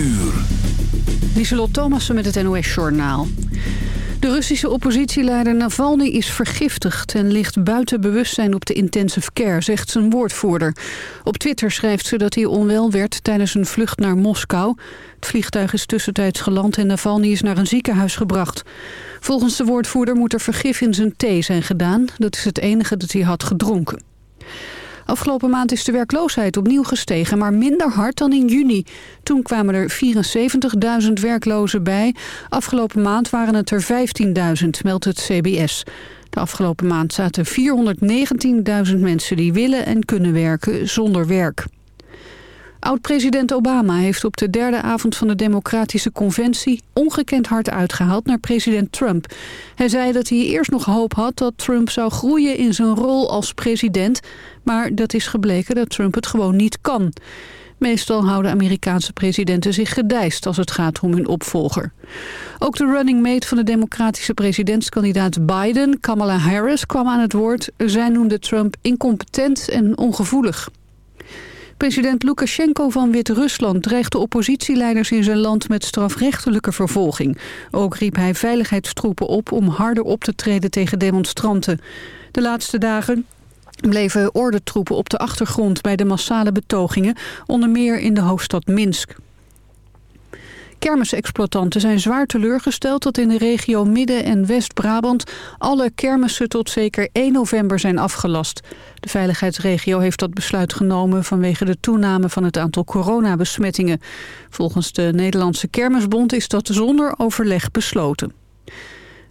uur. Lieselot met het NOS-journaal. De Russische oppositieleider Navalny is vergiftigd... en ligt buiten bewustzijn op de intensive care, zegt zijn woordvoerder. Op Twitter schrijft ze dat hij onwel werd tijdens een vlucht naar Moskou. Het vliegtuig is tussentijds geland en Navalny is naar een ziekenhuis gebracht. Volgens de woordvoerder moet er vergif in zijn thee zijn gedaan. Dat is het enige dat hij had gedronken. Afgelopen maand is de werkloosheid opnieuw gestegen, maar minder hard dan in juni. Toen kwamen er 74.000 werklozen bij. Afgelopen maand waren het er 15.000, meldt het CBS. De afgelopen maand zaten 419.000 mensen die willen en kunnen werken zonder werk. Oud-president Obama heeft op de derde avond van de Democratische Conventie ongekend hard uitgehaald naar president Trump. Hij zei dat hij eerst nog hoop had dat Trump zou groeien in zijn rol als president, maar dat is gebleken dat Trump het gewoon niet kan. Meestal houden Amerikaanse presidenten zich gedijst als het gaat om hun opvolger. Ook de running mate van de democratische presidentskandidaat Biden, Kamala Harris, kwam aan het woord. Zij noemde Trump incompetent en ongevoelig. President Lukashenko van Wit-Rusland dreigt de oppositieleiders in zijn land met strafrechtelijke vervolging. Ook riep hij veiligheidstroepen op om harder op te treden tegen demonstranten. De laatste dagen bleven ordentroepen op de achtergrond bij de massale betogingen, onder meer in de hoofdstad Minsk. Kermisexploitanten zijn zwaar teleurgesteld dat in de regio Midden- en West-Brabant alle kermissen tot zeker 1 november zijn afgelast. De veiligheidsregio heeft dat besluit genomen vanwege de toename van het aantal coronabesmettingen. Volgens de Nederlandse Kermisbond is dat zonder overleg besloten.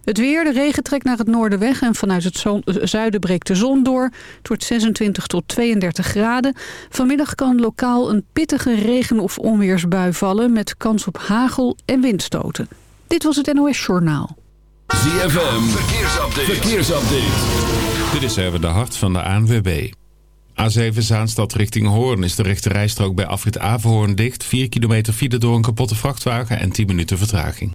Het weer, de regen trekt naar het noorden weg en vanuit het zuiden breekt de zon door. Het wordt 26 tot 32 graden. Vanmiddag kan lokaal een pittige regen- of onweersbui vallen... met kans op hagel en windstoten. Dit was het NOS Journaal. ZFM, verkeersupdate. verkeersupdate. Dit is even de hart van de ANWB. A7 Zaanstad richting Hoorn is de rechte rijstrook bij afrit Averhoorn dicht. 4 kilometer file door een kapotte vrachtwagen en 10 minuten vertraging.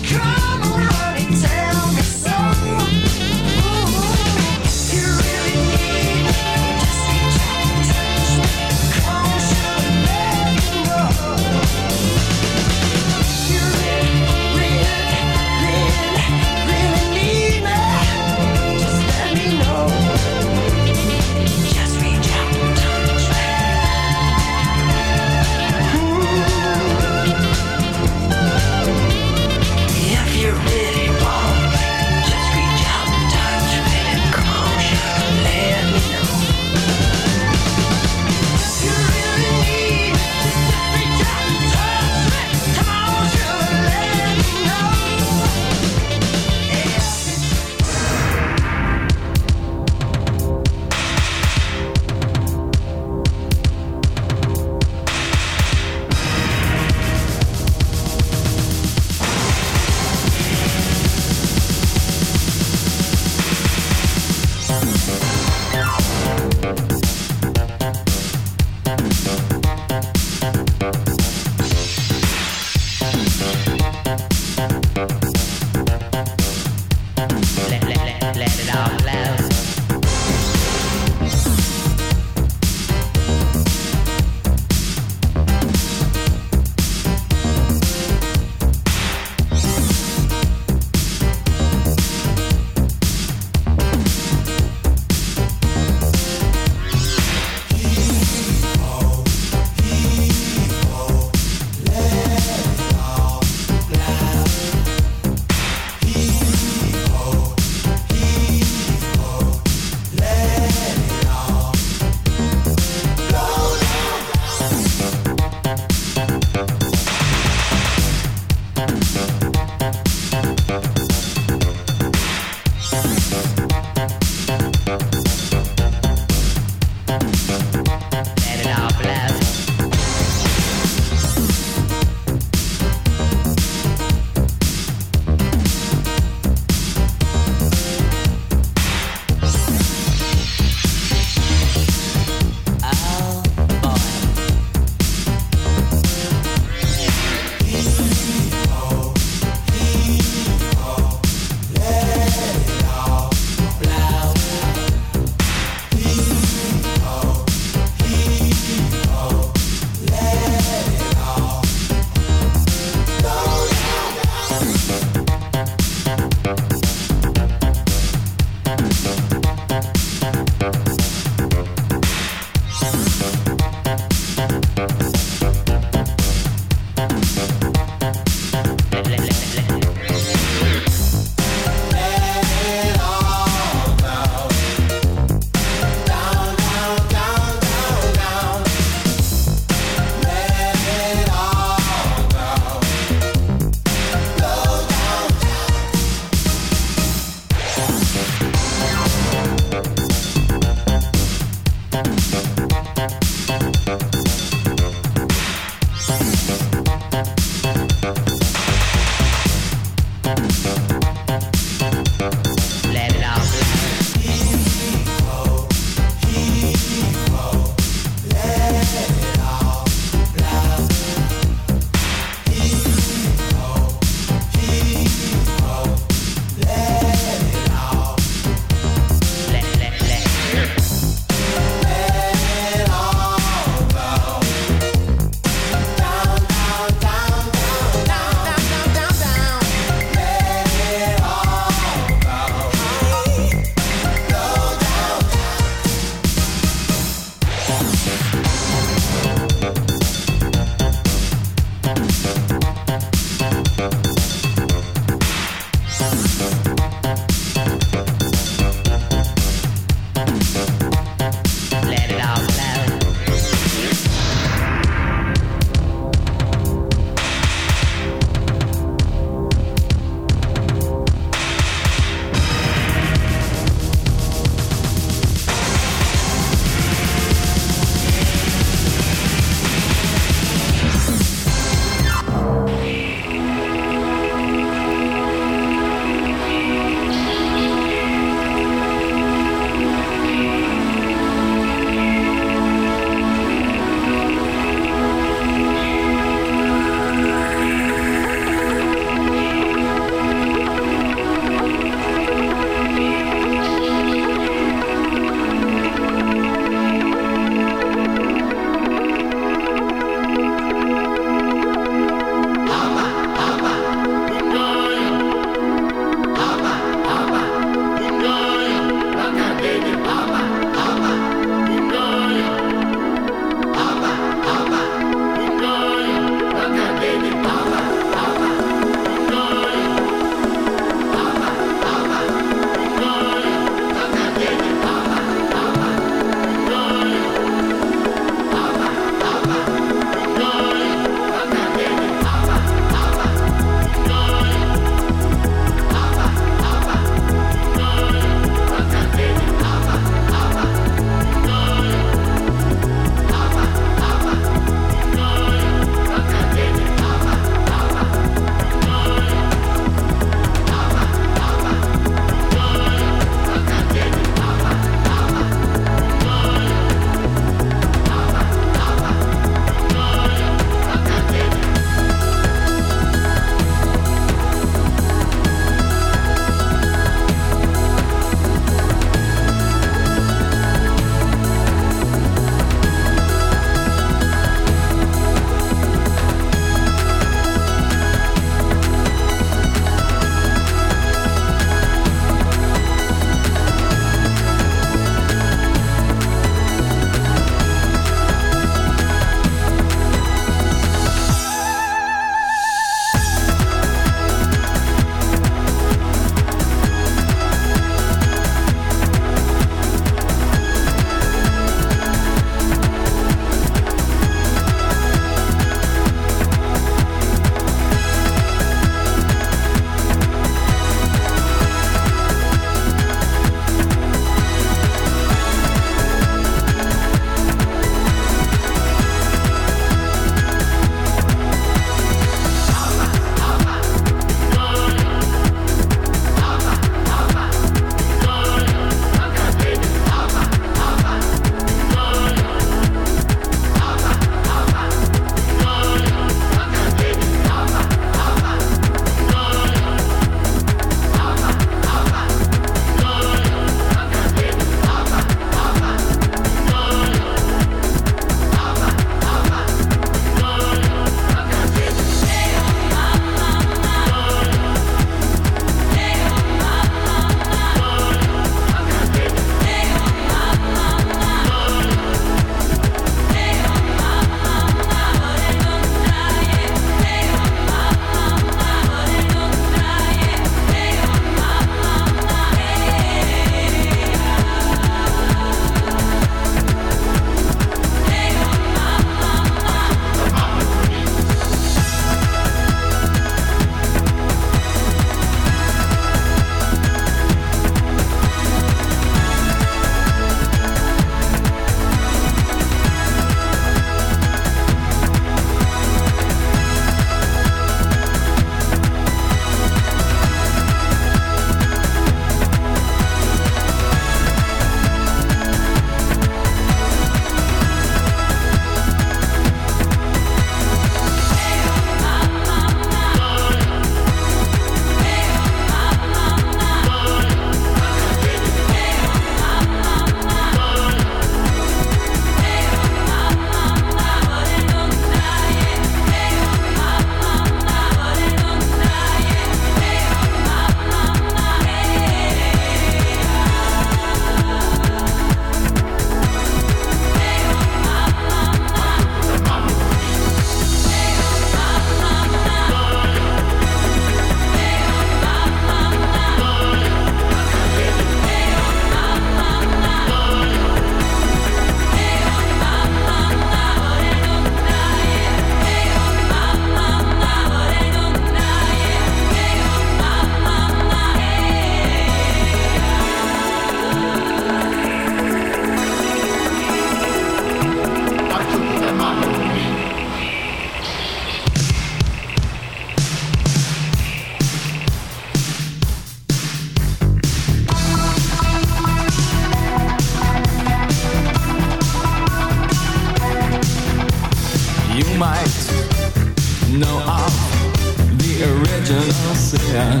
virgin ocean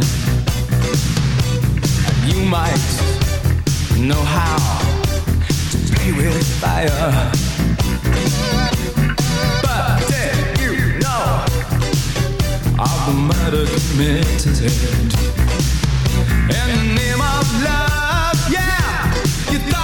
You might know how to play with fire. But did you know of the murder committed? In the name of love, yeah, you thought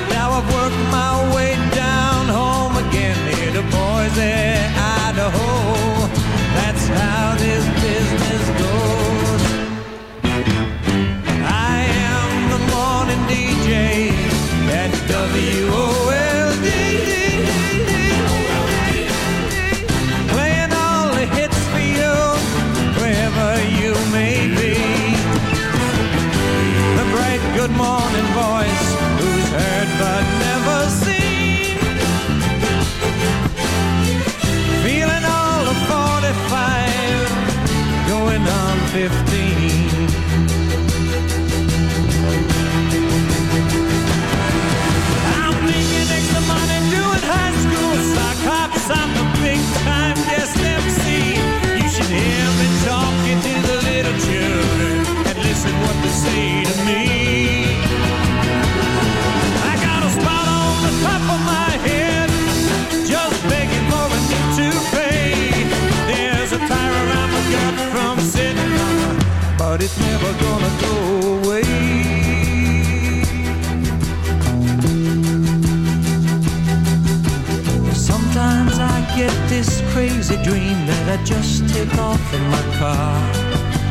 Now I've worked my way down home again here to Boise, Idaho. That's how this business goes. I am the morning DJ at WOLD. Playing all the get too pay There's a tire around the gun from Cinema, but it's never gonna go away Sometimes I get this crazy dream that I just take off in my car.